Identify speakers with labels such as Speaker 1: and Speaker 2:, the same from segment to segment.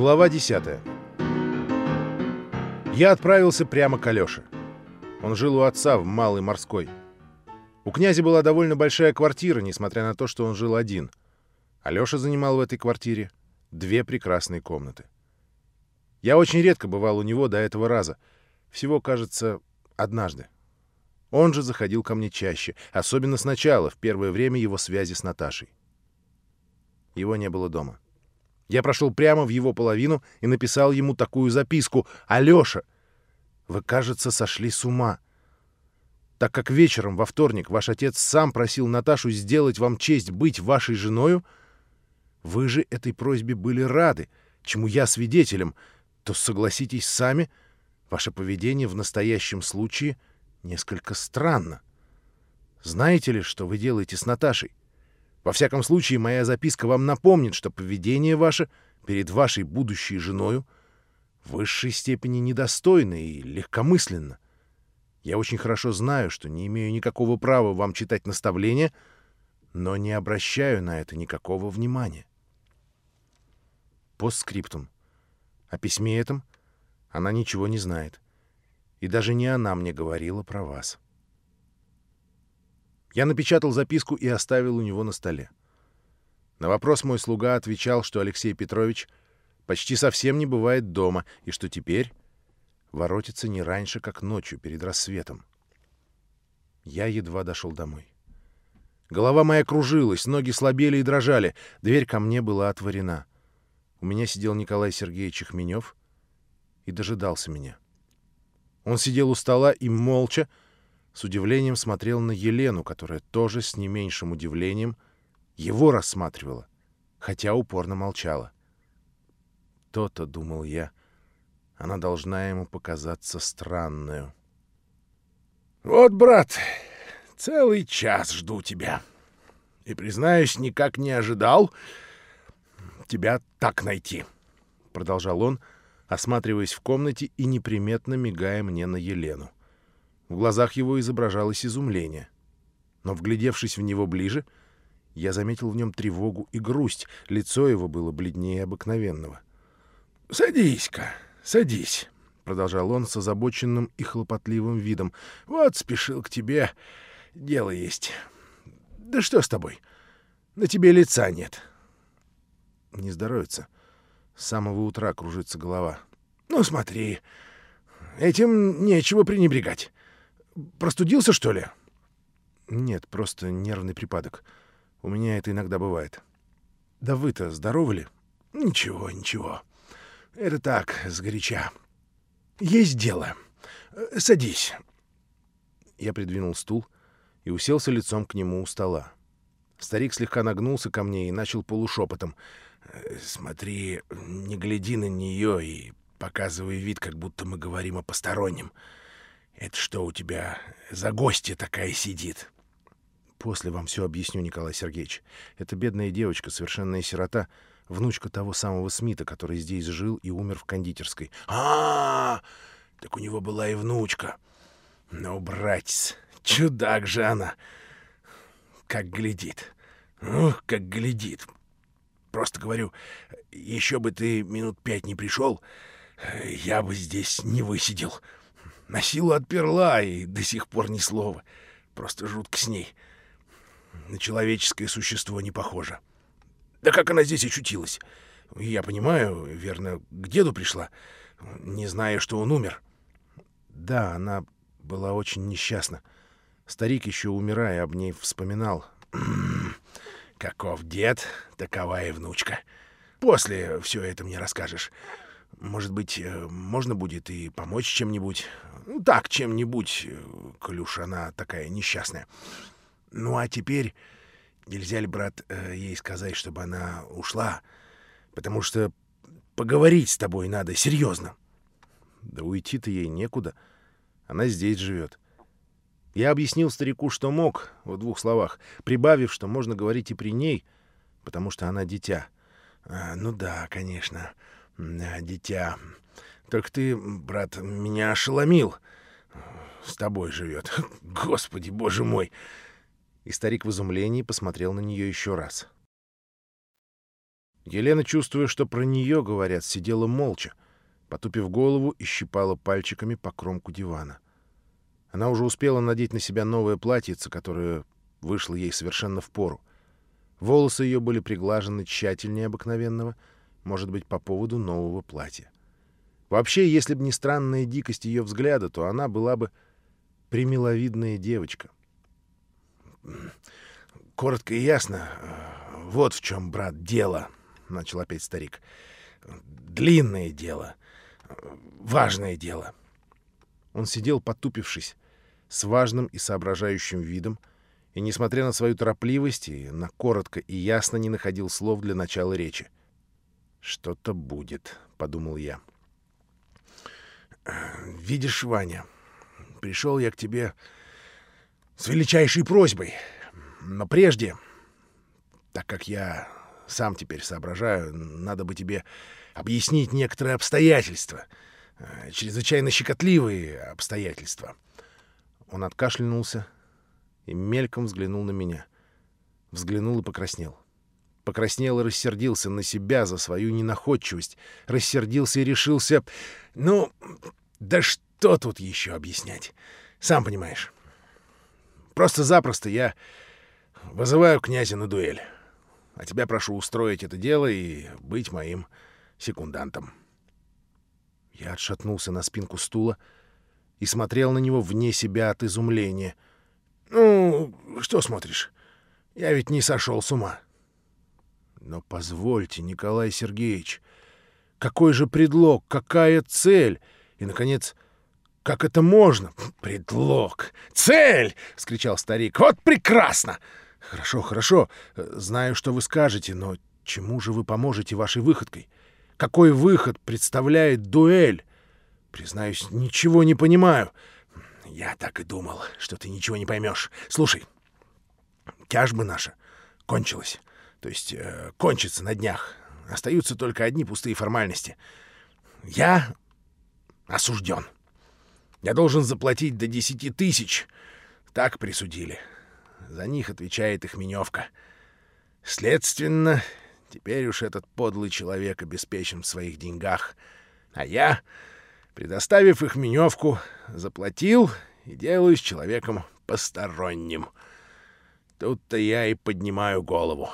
Speaker 1: Глава 10. Я отправился прямо к Алёше. Он жил у отца в Малой Морской. У князя была довольно большая квартира, несмотря на то, что он жил один. Алёша занимал в этой квартире две прекрасные комнаты. Я очень редко бывал у него до этого раза. Всего, кажется, однажды. Он же заходил ко мне чаще, особенно сначала, в первое время его связи с Наташей. Его не было дома. Я прошел прямо в его половину и написал ему такую записку. «Алёша, вы, кажется, сошли с ума. Так как вечером во вторник ваш отец сам просил Наташу сделать вам честь быть вашей женою, вы же этой просьбе были рады, чему я свидетелем, то согласитесь сами, ваше поведение в настоящем случае несколько странно. Знаете ли, что вы делаете с Наташей? Во всяком случае, моя записка вам напомнит, что поведение ваше перед вашей будущей женою в высшей степени недостойно и легкомысленно. Я очень хорошо знаю, что не имею никакого права вам читать наставления, но не обращаю на это никакого внимания. Постскриптум. О письме этом она ничего не знает. И даже не она мне говорила про вас. Я напечатал записку и оставил у него на столе. На вопрос мой слуга отвечал, что Алексей Петрович почти совсем не бывает дома и что теперь воротится не раньше, как ночью перед рассветом. Я едва дошел домой. Голова моя кружилась, ноги слабели и дрожали. Дверь ко мне была отворена. У меня сидел Николай Сергеевич Хменев и дожидался меня. Он сидел у стола и молча, с удивлением смотрел на Елену, которая тоже с не меньшим удивлением его рассматривала, хотя упорно молчала. То-то, думал я, она должна ему показаться странную.
Speaker 2: «Вот, брат, целый час жду тебя. И, признаюсь, никак не ожидал тебя так найти», — продолжал он, осматриваясь в комнате и неприметно мигая мне на Елену. В глазах его изображалось изумление. Но, вглядевшись в него ближе, я заметил в нем тревогу и грусть. Лицо его было бледнее обыкновенного. — Садись-ка, садись, — продолжал он с озабоченным и хлопотливым видом. — Вот спешил к тебе. Дело есть. Да что с тобой? На тебе лица нет.
Speaker 1: — Не здоровится. С самого утра кружится голова.
Speaker 2: — Ну, смотри. Этим нечего пренебрегать. Простудился, что ли?
Speaker 1: Нет, просто нервный припадок. У меня это иногда бывает. Да вы-то здоровы ли?
Speaker 2: Ничего, ничего. Это так, сгоряча. Есть дело. Садись.
Speaker 1: Я придвинул стул и уселся лицом к нему у стола. Старик слегка нагнулся ко мне и начал полушепотом.
Speaker 2: «Смотри, не гляди на нее и показывай вид, как будто мы говорим о постороннем. Это что у тебя за гостья такая сидит?
Speaker 1: После вам все объясню, Николай Сергеевич. Это бедная девочка, совершенная сирота, внучка того самого Смита, который здесь жил и умер в кондитерской.
Speaker 2: А, -а, -а так у него была и внучка. Ну, братец, чудак же она. Как глядит. Ух, как глядит. Просто говорю, еще бы ты минут пять не пришел, я бы здесь не высидел. — на силу отперла, и до сих пор ни слова. Просто жутко с ней. На человеческое существо не похоже. Да как она здесь очутилась? Я понимаю, верно, к деду пришла, не зная, что он умер.
Speaker 1: Да, она была очень несчастна. Старик еще умирая об ней вспоминал.
Speaker 2: Каков дед, такова и внучка. После все это мне расскажешь. Может быть, э, можно будет и помочь чем-нибудь. Ну, так, чем-нибудь, э, коль она такая несчастная. Ну, а теперь нельзя ли, брат, э, ей сказать, чтобы она ушла? Потому что поговорить с тобой надо серьезно.
Speaker 1: Да уйти-то ей некуда. Она здесь живет. Я объяснил старику, что мог, в двух словах, прибавив, что можно говорить и при ней, потому что она дитя.
Speaker 2: А, ну да, конечно. — дитя. Только ты, брат, меня ошеломил. С тобой живет. Господи, боже мой!»
Speaker 1: И старик в изумлении посмотрел на нее еще раз. Елена, чувствуя, что про нее говорят, сидела молча, потупив голову и щипала пальчиками по кромку дивана. Она уже успела надеть на себя новое платьице, которое вышло ей совершенно в пору. Волосы ее были приглажены тщательнее обыкновенного, может быть, по поводу нового платья. Вообще, если бы не странная дикость ее взгляда, то она была бы примиловидная девочка.
Speaker 2: «Коротко и ясно, вот в чем, брат, дело», — начал опять старик. «Длинное дело, важное дело».
Speaker 1: Он сидел, потупившись, с важным и соображающим видом, и, несмотря на свою торопливость и на коротко и ясно не находил слов для начала речи. «Что-то будет», — подумал я.
Speaker 2: «Видишь, Ваня, пришел я к тебе с величайшей просьбой. Но прежде, так как я сам теперь соображаю, надо бы тебе объяснить некоторые обстоятельства, э, чрезвычайно щекотливые обстоятельства».
Speaker 1: Он откашлянулся, — и мельком взглянул на меня. Взглянул и покраснел. Покраснел и рассердился на себя за свою ненаходчивость. Рассердился и решился...
Speaker 2: Ну, да что тут еще объяснять? Сам понимаешь. Просто-запросто я вызываю князя на дуэль. А тебя прошу устроить это дело и быть моим секундантом.
Speaker 1: Я отшатнулся на спинку стула и смотрел на него вне себя от изумления —
Speaker 2: «Ну, что смотришь? Я ведь не сошел с ума».
Speaker 1: «Но позвольте, Николай Сергеевич, какой же предлог, какая цель? И, наконец, как это можно?»
Speaker 2: «Предлог! Цель!» — вскричал старик. «Вот прекрасно!»
Speaker 1: «Хорошо, хорошо. Знаю, что вы скажете, но чему же вы поможете вашей выходкой? Какой выход представляет дуэль? Признаюсь, ничего не понимаю».
Speaker 2: Я так и думал, что ты ничего не поймешь. Слушай, тяжба наша кончилась. То есть э, кончится на днях. Остаются только одни пустые формальности. Я осужден. Я должен заплатить до десяти тысяч. Так присудили. За них отвечает их меневка. Следственно, теперь уж этот подлый человек обеспечен в своих деньгах. А я Предоставив их меневку, заплатил и делаюсь человеком посторонним. Тут-то я и поднимаю голову.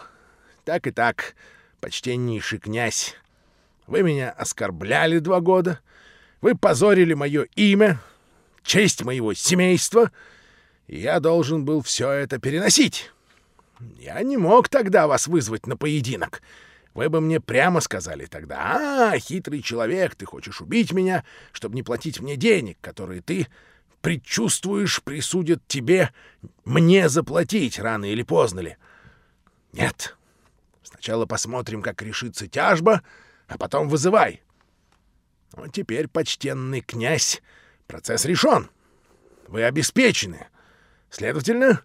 Speaker 2: Так и так, почтеннейший князь, вы меня оскорбляли два года, вы позорили мое имя, честь моего семейства, и я должен был все это переносить. Я не мог тогда вас вызвать на поединок — вы бы мне прямо сказали тогда, «А, хитрый человек, ты хочешь убить меня, чтобы не платить мне денег, которые ты предчувствуешь присудят тебе мне заплатить рано или поздно ли». Нет. Сначала посмотрим, как решится тяжба, а потом вызывай. Вот теперь, почтенный князь, процесс решен. Вы обеспечены. Следовательно,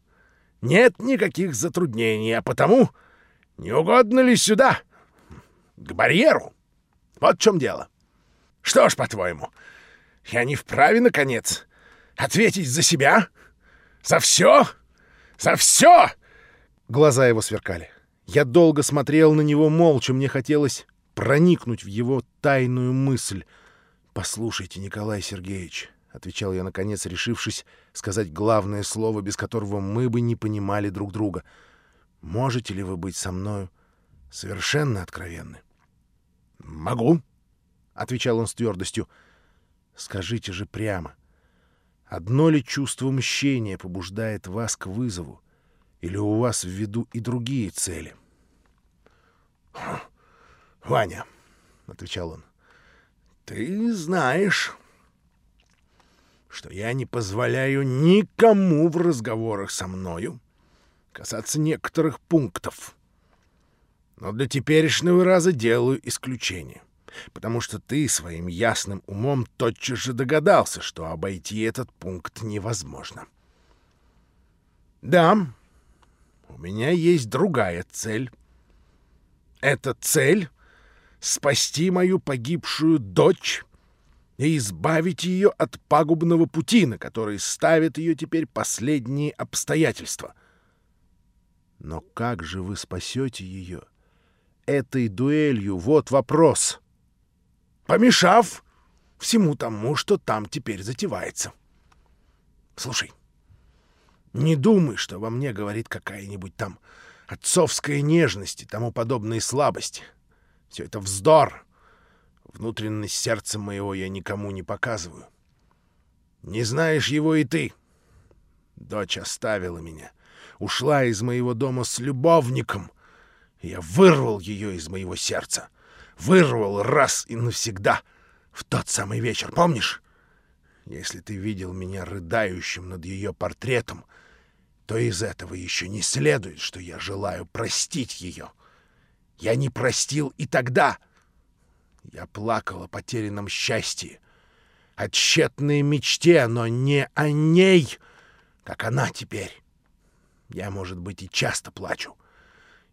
Speaker 2: нет никаких затруднений, а потому не угодно ли сюда?» к барьеру. Вот в чем дело. Что ж, по-твоему, я не вправе, наконец, ответить за себя? За все? За все?
Speaker 1: Глаза его сверкали. Я долго смотрел на него молча, мне хотелось проникнуть в его тайную мысль. «Послушайте, Николай Сергеевич», — отвечал я, наконец, решившись сказать главное слово, без которого мы бы не понимали друг друга. «Можете ли вы быть со мною совершенно откровенны?»
Speaker 2: «Могу», — отвечал он с твердостью.
Speaker 1: «Скажите же прямо, одно ли чувство мщения побуждает вас к вызову, или у вас в виду и другие цели?»
Speaker 2: «Ваня», — отвечал он, — «ты знаешь, что я не позволяю никому в разговорах со мною касаться некоторых пунктов» Но для теперешнего раза делаю исключение, потому что ты своим ясным умом тотчас же догадался, что обойти этот пункт невозможно. Да, у меня есть другая цель. Эта цель — спасти мою погибшую дочь и избавить ее от пагубного пути, на который ставят ее теперь последние обстоятельства.
Speaker 1: Но как же вы спасете ее, этой дуэлью? Вот вопрос.
Speaker 2: Помешав всему тому, что там теперь затевается. Слушай, не думай, что во мне говорит какая-нибудь там отцовская нежность и тому подобные слабости. Все это вздор. Внутренность сердца моего я никому не показываю. Не знаешь его и ты. Дочь оставила меня, ушла из моего дома с любовником. Я вырвал ее из моего сердца. Вырвал раз и навсегда в тот самый вечер, помнишь? Если ты видел меня рыдающим над ее портретом, то из этого еще не следует, что я желаю простить ее. Я не простил и тогда. Я плакал о потерянном счастье, о тщетной мечте, но не о ней, как она теперь. Я, может быть, и часто плачу.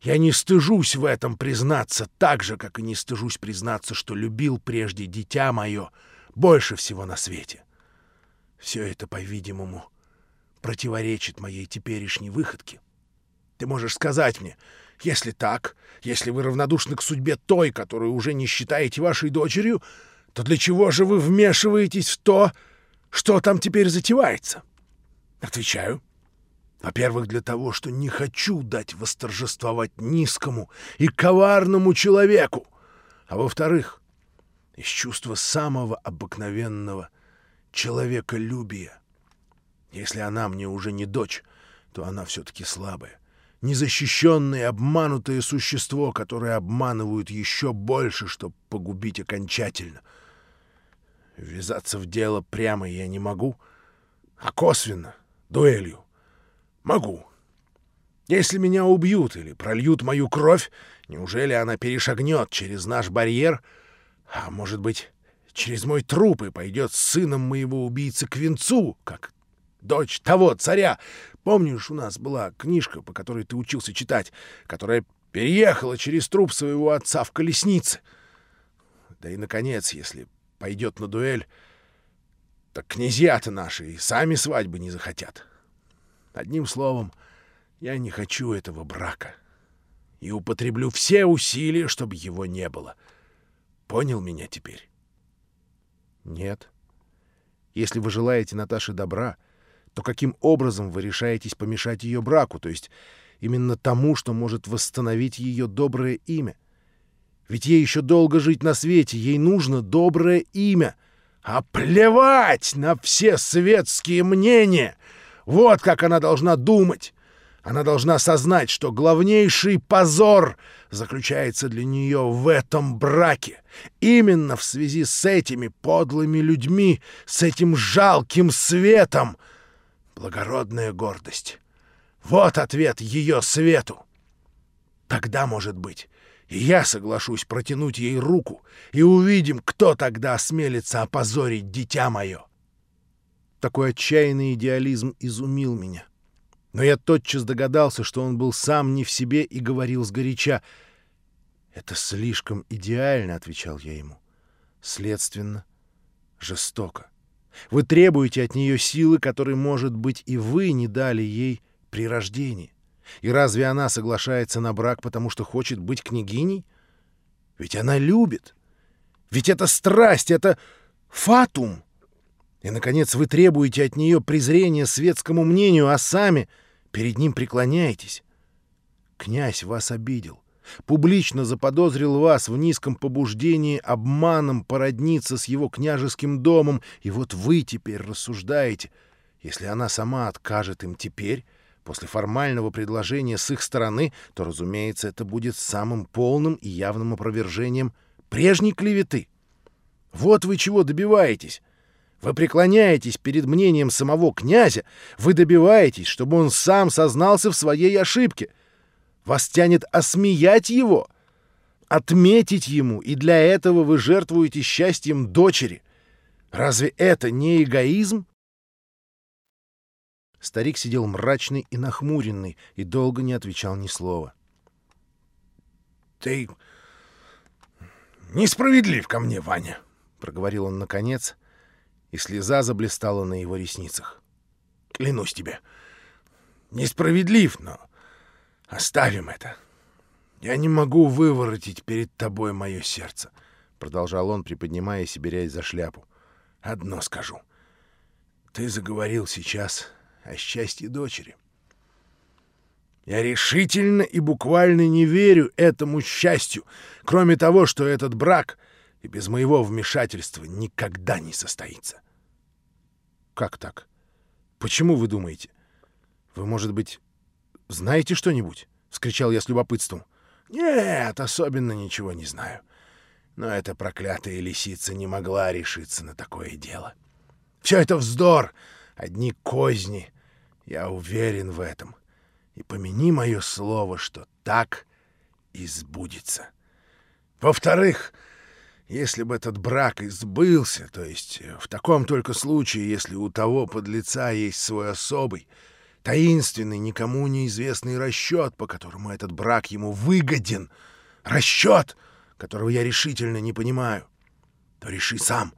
Speaker 2: Я не стыжусь в этом признаться, так же, как и не стыжусь признаться, что любил прежде дитя мое больше всего на свете. Все это, по-видимому, противоречит моей теперешней выходке. Ты можешь сказать мне, если так, если вы равнодушны к судьбе той, которую уже не считаете вашей дочерью, то для чего же вы вмешиваетесь в то, что там теперь затевается? Отвечаю. Во-первых, для того, что не хочу дать восторжествовать низкому и коварному человеку. А во-вторых, из чувства самого обыкновенного человеколюбия. Если она мне уже не дочь, то она все-таки слабая незащищенное, обманутое существо, которое обманывают еще больше, чтобы погубить окончательно. Ввязаться в дело прямо я не могу, а косвенно, дуэлью, могу. Если меня убьют или прольют мою кровь, неужели она перешагнет через наш барьер, а, может быть, через мой труп и пойдет с сыном моего убийцы к венцу, как дочь того царя, Помнишь, у нас была книжка, по которой ты учился читать, которая переехала через труп своего отца в колеснице? Да и, наконец, если пойдет на дуэль, так князья-то наши и сами свадьбы не захотят. Одним словом, я не хочу этого брака и употреблю все усилия, чтобы его не было. Понял меня теперь?
Speaker 1: Нет. Если вы желаете Наташе добра, — то каким образом вы решаетесь помешать ее браку, то есть именно тому, что может восстановить ее доброе имя? Ведь ей еще долго жить на свете, ей нужно доброе имя. А плевать на все светские мнения! Вот как она должна думать! Она должна осознать, что главнейший позор заключается для нее в этом браке. Именно в связи с этими подлыми людьми, с этим жалким светом — благородная гордость. Вот ответ ее свету. Тогда, может быть, я соглашусь протянуть ей руку, и увидим, кто тогда осмелится опозорить дитя мое. Такой отчаянный идеализм изумил меня. Но я тотчас догадался, что он был сам не в себе и говорил сгоряча. «Это слишком идеально», — отвечал я ему. «Следственно, жестоко». Вы требуете от нее силы, которой, может быть, и вы не дали ей при рождении. И разве она соглашается на брак, потому что хочет быть княгиней? Ведь она любит. Ведь это страсть, это фатум. И, наконец, вы требуете от нее презрения светскому мнению, а сами перед ним преклоняетесь. Князь вас обидел публично заподозрил вас в низком побуждении обманом породниться с его княжеским домом, и вот вы теперь рассуждаете, если она сама откажет им теперь, после формального предложения с их стороны, то, разумеется, это будет самым полным и явным опровержением прежней клеветы. Вот вы чего добиваетесь. Вы преклоняетесь перед мнением самого князя, вы добиваетесь, чтобы он сам сознался в своей ошибке — вас тянет осмеять его, отметить ему, и для этого вы жертвуете счастьем дочери. Разве это не эгоизм? Старик сидел мрачный и нахмуренный и долго не отвечал ни слова.
Speaker 2: — Ты несправедлив ко мне, Ваня, — проговорил он наконец, и слеза заблистала на его ресницах. — Клянусь тебе, несправедлив, но Оставим это. Я не могу выворотить перед тобой мое сердце, — продолжал он, приподнимаясь и берясь за шляпу. — Одно скажу. Ты заговорил сейчас о счастье дочери. Я решительно и буквально не верю этому счастью, кроме того, что этот брак и без моего вмешательства никогда не состоится.
Speaker 1: Как так? Почему вы думаете? Вы, может быть, знаете что-нибудь? — вскричал я с любопытством.
Speaker 2: «Нет, особенно ничего не знаю. Но эта проклятая лисица не могла решиться на такое дело. Все это вздор, одни козни. Я уверен в этом. И помяни мое слово, что так и сбудется. Во-вторых, если бы этот брак избылся, то есть в таком только случае, если у того подлеца есть свой особый, таинственный, никому неизвестный расчет, по которому этот брак ему выгоден, расчет, которого я решительно не понимаю, то реши сам.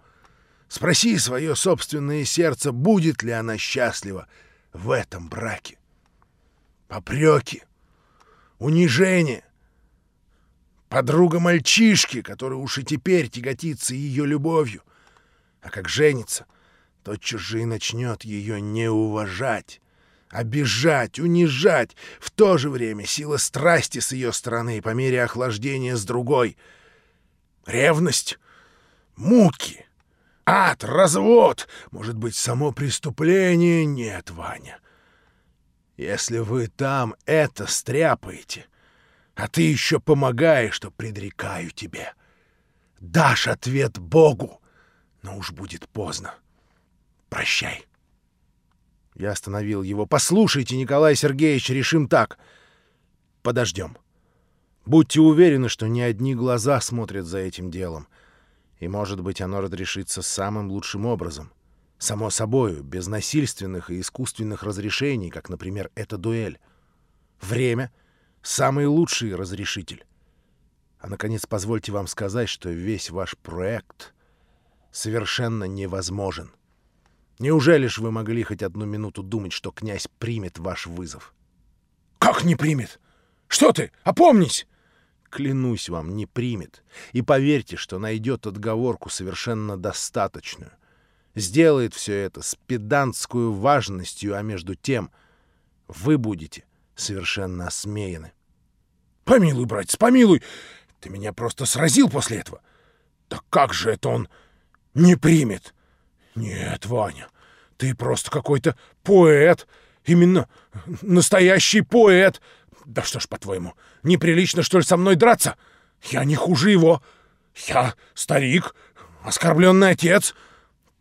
Speaker 2: Спроси свое собственное сердце, будет ли она счастлива в этом браке. Попреки, унижение, подруга мальчишки, который уж и теперь тяготится ее любовью, а как женится, тотчас же и начнет ее не уважать обижать, унижать, в то же время сила страсти с ее стороны по мере охлаждения с другой. Ревность, муки, ад, развод, может быть, само преступление? Нет, Ваня. Если вы там это стряпаете, а ты еще помогаешь, что предрекаю тебе, дашь ответ Богу, но уж будет поздно. Прощай.
Speaker 1: Я остановил его. «Послушайте, Николай Сергеевич, решим так. Подождем. Будьте уверены, что не одни глаза смотрят за этим делом. И, может быть, оно разрешится самым лучшим образом. Само собою, без насильственных и искусственных разрешений, как, например, эта дуэль. Время — самый лучший разрешитель. А, наконец, позвольте вам сказать, что весь ваш проект совершенно невозможен. Неужели ж вы могли хоть одну минуту думать, что князь примет ваш вызов?
Speaker 2: — Как не примет? Что ты? Опомнись!
Speaker 1: Клянусь вам, не примет. И поверьте, что найдет отговорку совершенно достаточную. Сделает все это с педантскую важностью, а между тем вы будете совершенно осмеяны.
Speaker 2: — Помилуй, братец, помилуй! Ты меня просто сразил после этого. Так как же это он не примет? — «Нет, Ваня, ты просто какой-то поэт. Именно настоящий поэт. Да что ж, по-твоему, неприлично, что ли, со мной драться? Я не хуже его. Я старик, оскорбленный отец.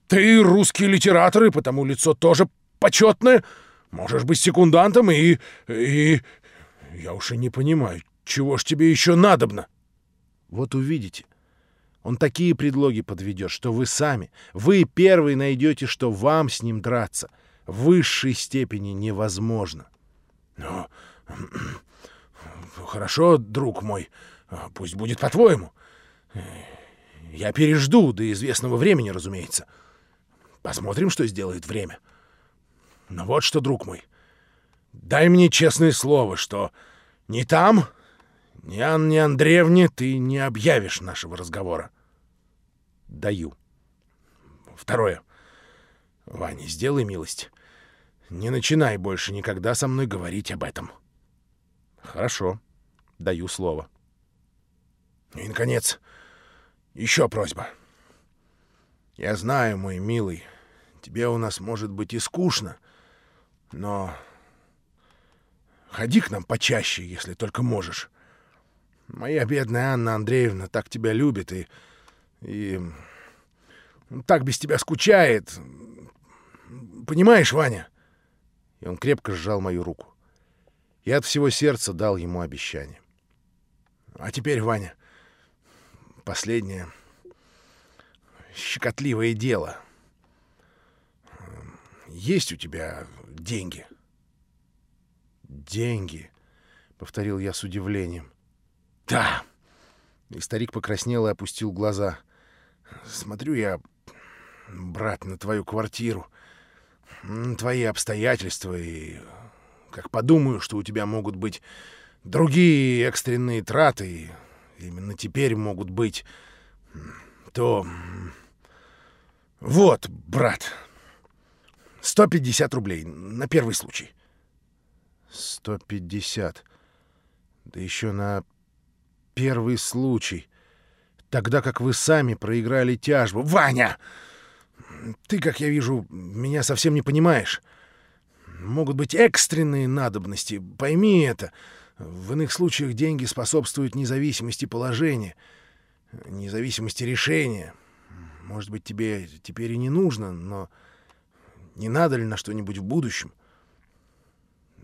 Speaker 2: Ты русский литератор, и потому лицо тоже почетное. Можешь быть секундантом и... и... Я уж и не понимаю, чего ж тебе еще надобно?»
Speaker 1: «Вот увидите». Он такие предлоги подведет, что вы сами, вы первый найдете, что вам с ним драться в высшей степени невозможно.
Speaker 2: Ну, хорошо, друг мой, пусть будет по-твоему. Я пережду до известного времени, разумеется. Посмотрим, что сделает время. Но вот что, друг мой, дай мне честное слово, что ни там, ни Анне Андреевне ты не объявишь нашего разговора.
Speaker 1: Даю.
Speaker 2: Второе. Ваня, сделай милость. Не начинай больше никогда со мной говорить об этом.
Speaker 1: Хорошо. Даю слово.
Speaker 2: И, наконец, еще просьба. Я знаю, мой милый, тебе у нас может быть и скучно, но ходи к нам почаще, если только можешь. Моя бедная Анна Андреевна так тебя любит и и так без тебя скучает. Понимаешь, Ваня?»
Speaker 1: И он крепко сжал мою руку. Я от всего сердца дал ему обещание.
Speaker 2: «А теперь, Ваня, последнее щекотливое дело. Есть у тебя деньги?»
Speaker 1: «Деньги», — повторил я с удивлением.
Speaker 2: «Да».
Speaker 1: И старик покраснел и опустил глаза.
Speaker 2: Смотрю я, брат, на твою квартиру, на твои обстоятельства, и как подумаю, что у тебя могут быть другие экстренные траты именно теперь могут быть, то... Вот, брат, 150 рублей на первый случай.
Speaker 1: 150. Да еще на первый случай. Тогда как вы сами проиграли тяжбу.
Speaker 2: Ваня! Ты, как я вижу, меня совсем не понимаешь. Могут быть экстренные надобности. Пойми это. В иных случаях деньги способствуют независимости положения, независимости решения. Может быть, тебе теперь и не нужно, но не надо ли на что-нибудь в будущем?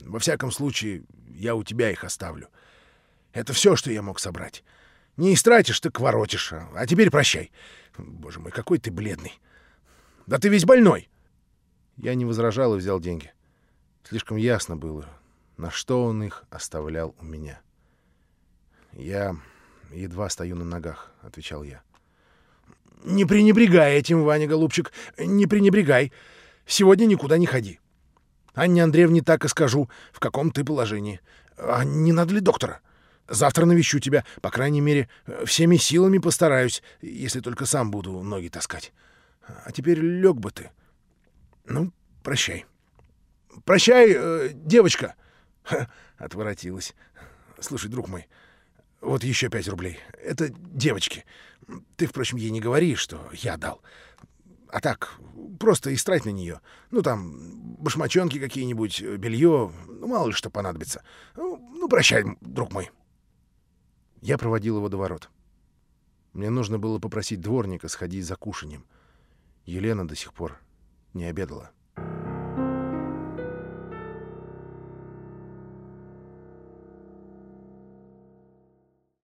Speaker 2: Во всяком случае, я у тебя их оставлю. Это все, что я мог собрать. Не истратишь, так воротишь. А теперь прощай. Боже мой, какой ты бледный. Да ты весь больной.
Speaker 1: Я не возражал и взял деньги. Слишком ясно было, на что он их оставлял у меня. «Я едва стою на ногах», — отвечал я.
Speaker 2: «Не пренебрегай этим, Ваня, голубчик, не пренебрегай. Сегодня никуда не ходи. Анне Андреевне так и скажу, в каком ты положении. А не надо ли доктора? Завтра навещу тебя, по крайней мере, всеми силами постараюсь, если только сам буду ноги таскать. А теперь лег бы ты. Ну, прощай». «Прощай, э, девочка!» Ха, отворотилась. «Слушай, друг мой, вот еще пять рублей. Это девочки. Ты, впрочем, ей не говори, что я дал. А так, просто истрать на нее. Ну, там, башмачонки какие-нибудь, белье, ну, мало ли что понадобится. Ну, ну, прощай, друг мой».
Speaker 1: Я проводил его до ворот. Мне нужно было попросить дворника сходить за кушанием. Елена до сих пор не обедала.